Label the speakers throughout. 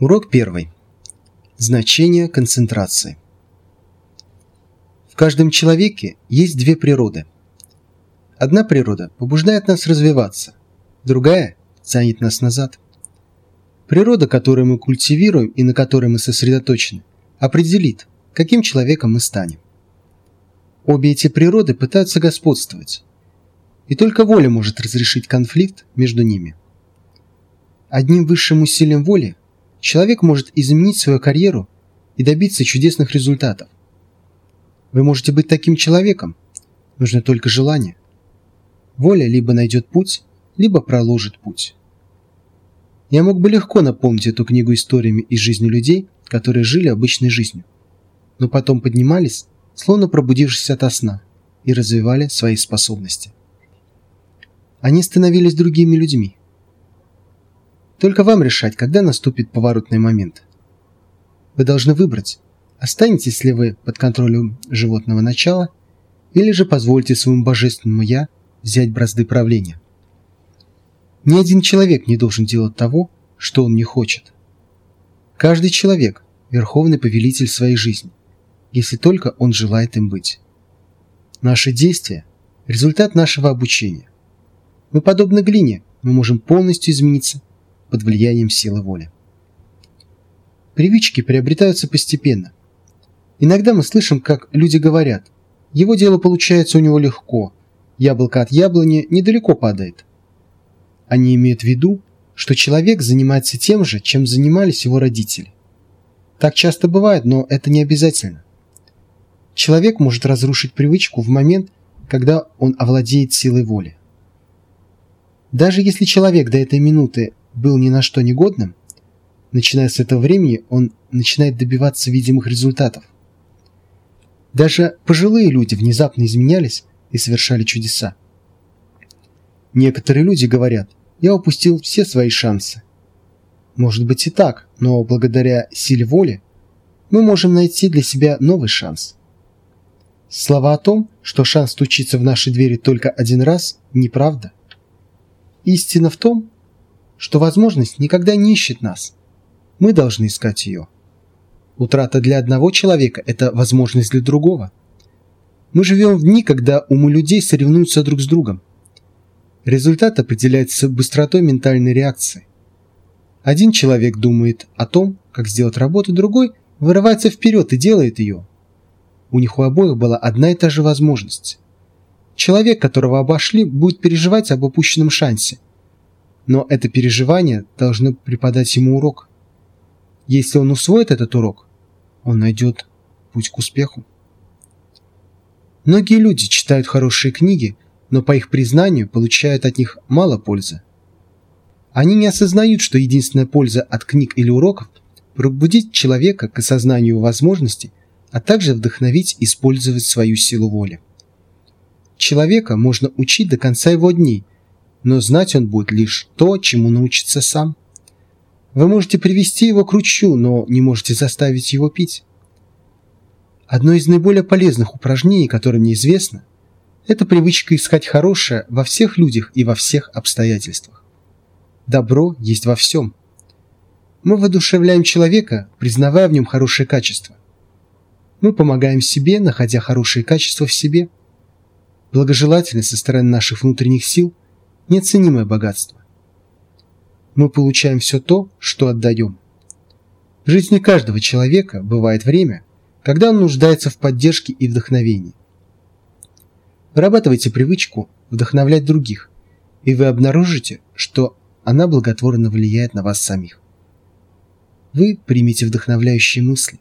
Speaker 1: Урок первый. Значение концентрации. В каждом человеке есть две природы. Одна природа побуждает нас развиваться, другая тянет нас назад. Природа, которую мы культивируем и на которой мы сосредоточены, определит, каким человеком мы станем. Обе эти природы пытаются господствовать, и только воля может разрешить конфликт между ними. Одним высшим усилием воли – Человек может изменить свою карьеру и добиться чудесных результатов. Вы можете быть таким человеком, нужно только желание. Воля либо найдет путь, либо проложит путь. Я мог бы легко наполнить эту книгу историями из жизни людей, которые жили обычной жизнью, но потом поднимались, словно пробудившись ото сна, и развивали свои способности. Они становились другими людьми. Только вам решать, когда наступит поворотный момент. Вы должны выбрать, останетесь ли вы под контролем животного начала, или же позвольте своему божественному «я» взять бразды правления. Ни один человек не должен делать того, что он не хочет. Каждый человек – верховный повелитель своей жизни, если только он желает им быть. Наши действия – результат нашего обучения. Мы подобны глине, мы можем полностью измениться – под влиянием силы воли. Привычки приобретаются постепенно. Иногда мы слышим, как люди говорят, его дело получается у него легко, яблоко от яблони недалеко падает. Они имеют в виду, что человек занимается тем же, чем занимались его родители. Так часто бывает, но это не обязательно. Человек может разрушить привычку в момент, когда он овладеет силой воли. Даже если человек до этой минуты был ни на что негодным, начиная с этого времени он начинает добиваться видимых результатов. Даже пожилые люди внезапно изменялись и совершали чудеса. Некоторые люди говорят, я упустил все свои шансы. Может быть и так, но благодаря силе воли мы можем найти для себя новый шанс. Слова о том, что шанс стучится в наши двери только один раз, неправда. Истина в том, что возможность никогда не ищет нас. Мы должны искать ее. Утрата для одного человека – это возможность для другого. Мы живем в дни, когда умы людей соревнуются друг с другом. Результат определяется быстротой ментальной реакции. Один человек думает о том, как сделать работу, другой вырывается вперед и делает ее. У них у обоих была одна и та же возможность. Человек, которого обошли, будет переживать об упущенном шансе, но это переживание должно преподать ему урок. Если он усвоит этот урок, он найдет путь к успеху. Многие люди читают хорошие книги, но по их признанию получают от них мало пользы. Они не осознают, что единственная польза от книг или уроков – пробудить человека к осознанию возможностей, а также вдохновить использовать свою силу воли. Человека можно учить до конца его дней – но знать он будет лишь то, чему научится сам. Вы можете привести его к ручью, но не можете заставить его пить. Одно из наиболее полезных упражнений, которое мне известно, это привычка искать хорошее во всех людях и во всех обстоятельствах. Добро есть во всем. Мы воодушевляем человека, признавая в нем хорошие качества. Мы помогаем себе, находя хорошие качества в себе. Благожелательность со стороны наших внутренних сил – неоценимое богатство. Мы получаем все то, что отдаем. В жизни каждого человека бывает время, когда он нуждается в поддержке и вдохновении. Вырабатывайте привычку вдохновлять других, и вы обнаружите, что она благотворно влияет на вас самих. Вы примите вдохновляющие мысли.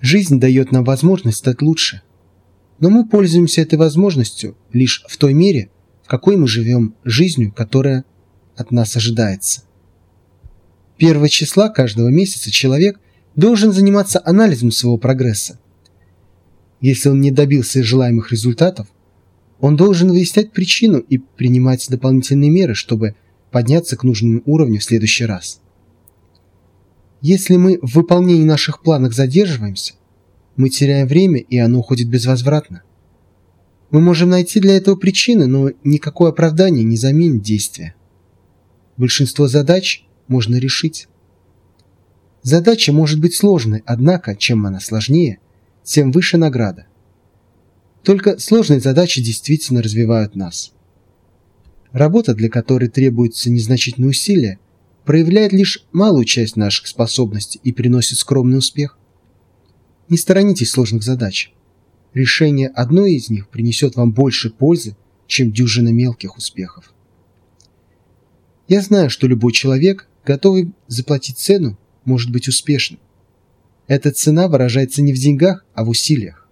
Speaker 1: Жизнь дает нам возможность стать лучше, но мы пользуемся этой возможностью лишь в той мере, какой мы живем жизнью, которая от нас ожидается. Первого числа каждого месяца человек должен заниматься анализом своего прогресса. Если он не добился желаемых результатов, он должен выяснять причину и принимать дополнительные меры, чтобы подняться к нужному уровню в следующий раз. Если мы в выполнении наших планов задерживаемся, мы теряем время и оно уходит безвозвратно. Мы можем найти для этого причины, но никакое оправдание не заменит действия. Большинство задач можно решить. Задача может быть сложной, однако, чем она сложнее, тем выше награда. Только сложные задачи действительно развивают нас. Работа, для которой требуются незначительные усилия, проявляет лишь малую часть наших способностей и приносит скромный успех. Не сторонитесь сложных задач. Решение одной из них принесет вам больше пользы, чем дюжина мелких успехов. Я знаю, что любой человек, готовый заплатить цену, может быть успешным. Эта цена выражается не в деньгах, а в усилиях.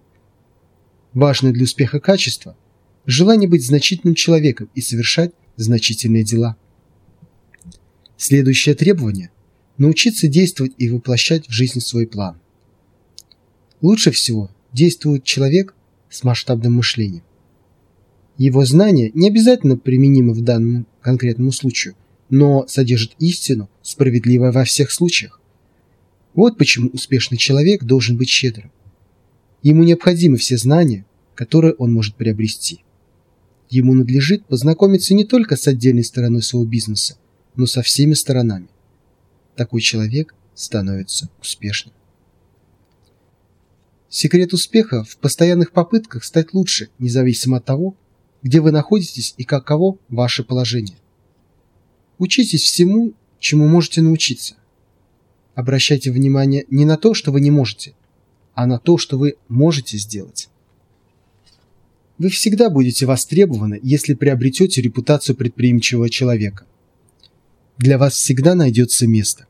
Speaker 1: Важное для успеха качество – желание быть значительным человеком и совершать значительные дела. Следующее требование – научиться действовать и воплощать в жизнь свой план. Лучше всего действует человек с масштабным мышлением. Его знания не обязательно применимы в данном конкретному случаю, но содержат истину, справедливую во всех случаях. Вот почему успешный человек должен быть щедрым. Ему необходимы все знания, которые он может приобрести. Ему надлежит познакомиться не только с отдельной стороной своего бизнеса, но со всеми сторонами. Такой человек становится успешным. Секрет успеха в постоянных попытках стать лучше, независимо от того, где вы находитесь и каково ваше положение. Учитесь всему, чему можете научиться. Обращайте внимание не на то, что вы не можете, а на то, что вы можете сделать. Вы всегда будете востребованы, если приобретете репутацию предприимчивого человека. Для вас всегда найдется место.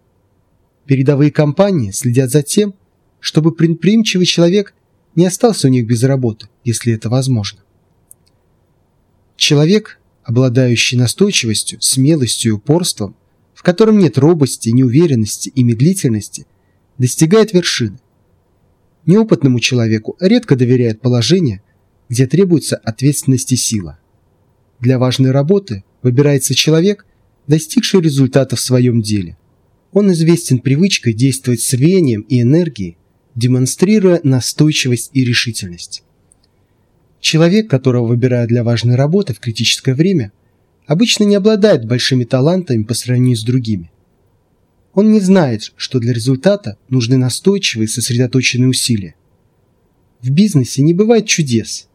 Speaker 1: Передовые компании следят за тем, чтобы предприимчивый человек не остался у них без работы, если это возможно. Человек, обладающий настойчивостью, смелостью и упорством, в котором нет робости, неуверенности и медлительности, достигает вершины. Неопытному человеку редко доверяют положение, где требуется ответственность и сила. Для важной работы выбирается человек, достигший результата в своем деле. Он известен привычкой действовать с рвением и энергией, демонстрируя настойчивость и решительность. Человек, которого выбирают для важной работы в критическое время, обычно не обладает большими талантами по сравнению с другими. Он не знает, что для результата нужны настойчивые сосредоточенные усилия. В бизнесе не бывает чудес.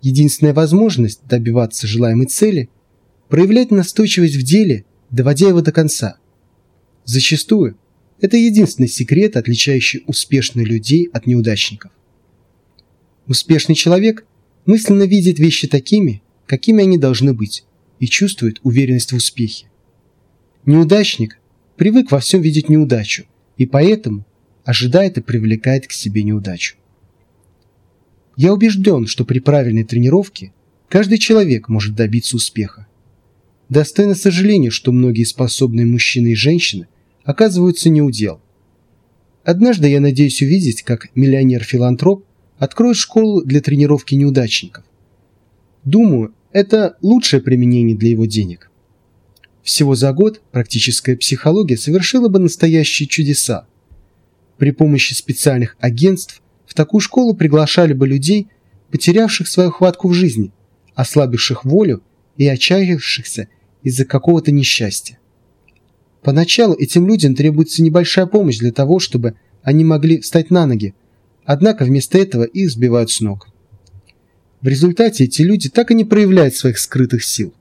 Speaker 1: Единственная возможность добиваться желаемой цели – проявлять настойчивость в деле, доводя его до конца. Зачастую это единственный секрет, отличающий успешных людей от неудачников. Успешный человек мысленно видит вещи такими, какими они должны быть, и чувствует уверенность в успехе. Неудачник привык во всем видеть неудачу, и поэтому ожидает и привлекает к себе неудачу. Я убежден, что при правильной тренировке каждый человек может добиться успеха. Достойно сожаления, что многие способные мужчины и женщины оказываются неудел. Однажды я надеюсь увидеть, как миллионер-филантроп откроет школу для тренировки неудачников. Думаю, это лучшее применение для его денег. Всего за год практическая психология совершила бы настоящие чудеса. При помощи специальных агентств в такую школу приглашали бы людей, потерявших свою хватку в жизни, ослабивших волю и отчаявшихся из-за какого-то несчастья. Поначалу этим людям требуется небольшая помощь для того, чтобы они могли встать на ноги, Однако вместо этого их сбивают с ног. В результате эти люди так и не проявляют своих скрытых сил.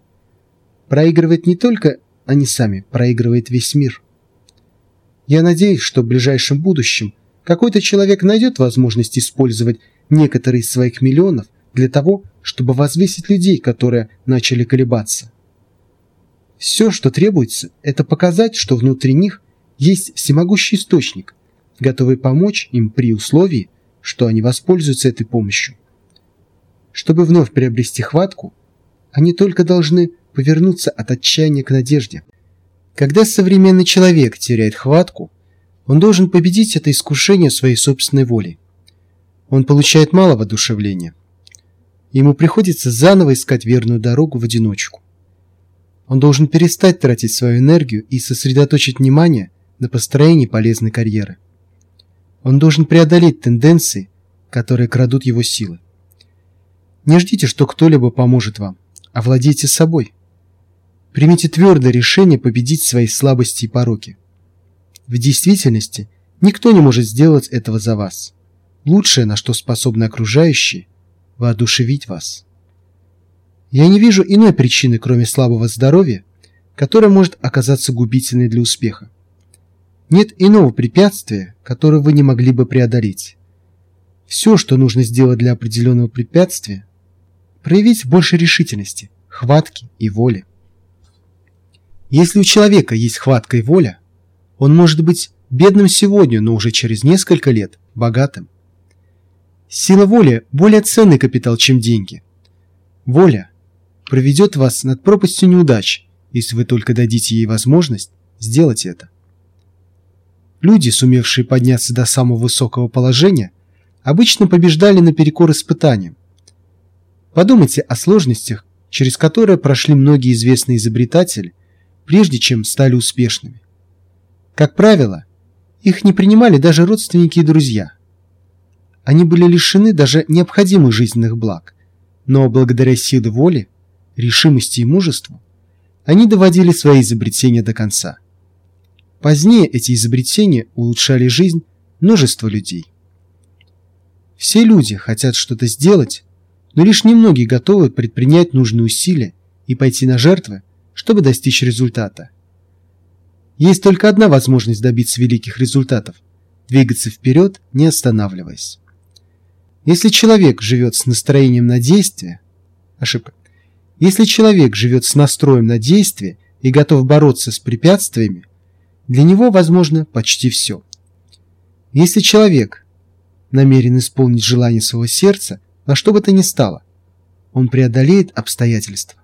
Speaker 1: Проигрывает не только они сами, проигрывает весь мир. Я надеюсь, что в ближайшем будущем какой-то человек найдет возможность использовать некоторые из своих миллионов для того, чтобы возвысить людей, которые начали колебаться. Все, что требуется, это показать, что внутри них есть всемогущий источник, готовый помочь им при условии, что они воспользуются этой помощью. Чтобы вновь приобрести хватку, они только должны повернуться от отчаяния к надежде. Когда современный человек теряет хватку, он должен победить это искушение своей собственной волей. Он получает мало воодушевления. Ему приходится заново искать верную дорогу в одиночку. Он должен перестать тратить свою энергию и сосредоточить внимание на построении полезной карьеры. Он должен преодолеть тенденции, которые крадут его силы. Не ждите, что кто-либо поможет вам, овладейте собой. Примите твердое решение победить свои слабости и пороки. В действительности Никто не может сделать этого за вас. Лучшее, на что способны окружающие – воодушевить вас. Я не вижу иной причины, кроме слабого здоровья, которая может оказаться губительной для успеха. Нет иного препятствия, которое вы не могли бы преодолеть. Все, что нужно сделать для определенного препятствия, проявить больше решительности, хватки и воли. Если у человека есть хватка и воля, он может быть бедным сегодня, но уже через несколько лет богатым. Сила воли – более ценный капитал, чем деньги. Воля проведет вас над пропастью неудач, если вы только дадите ей возможность сделать это. Люди, сумевшие подняться до самого высокого положения, обычно побеждали наперекор испытаниям. Подумайте о сложностях, через которые прошли многие известные изобретатели, прежде чем стали успешными. Как правило, их не принимали даже родственники и друзья. Они были лишены даже необходимых жизненных благ, но благодаря силе воли, решимости и мужеству они доводили свои изобретения до конца. Позднее эти изобретения улучшали жизнь множества людей. Все люди хотят что-то сделать, но лишь немногие готовы предпринять нужные усилия и пойти на жертвы, чтобы достичь результата. Есть только одна возможность добиться великих результатов – двигаться вперед, не останавливаясь. Если человек живет с настроением на действие, ошибка, если человек живет с настроем на действие и готов бороться с препятствиями, для него возможно почти все. Если человек намерен исполнить желание своего сердца, во что бы то ни стало, он преодолеет обстоятельства.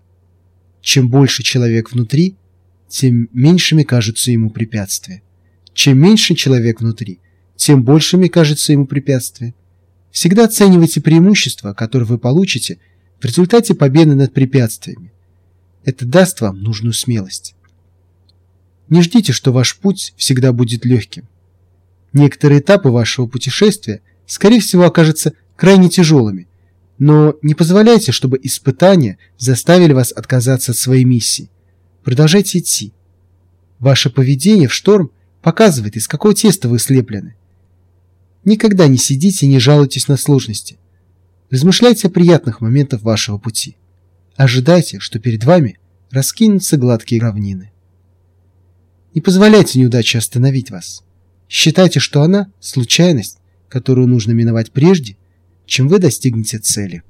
Speaker 1: Чем больше человек внутри, тем меньшими кажутся ему препятствия. Чем меньше человек внутри, тем большими кажется ему препятствия. Всегда оценивайте преимущества, которые вы получите – в результате победы над препятствиями. Это даст вам нужную смелость. Не ждите, что ваш путь всегда будет легким. Некоторые этапы вашего путешествия, скорее всего, окажутся крайне тяжелыми, но не позволяйте, чтобы испытания заставили вас отказаться от своей миссии. Продолжайте идти. Ваше поведение в шторм показывает, из какого теста вы слеплены. Никогда не сидите и не жалуйтесь на сложности. Размышляйте о приятных моментах вашего пути. Ожидайте, что перед вами раскинутся гладкие равнины. Не позволяйте неудаче остановить вас. Считайте, что она – случайность, которую нужно миновать прежде, чем вы достигнете цели.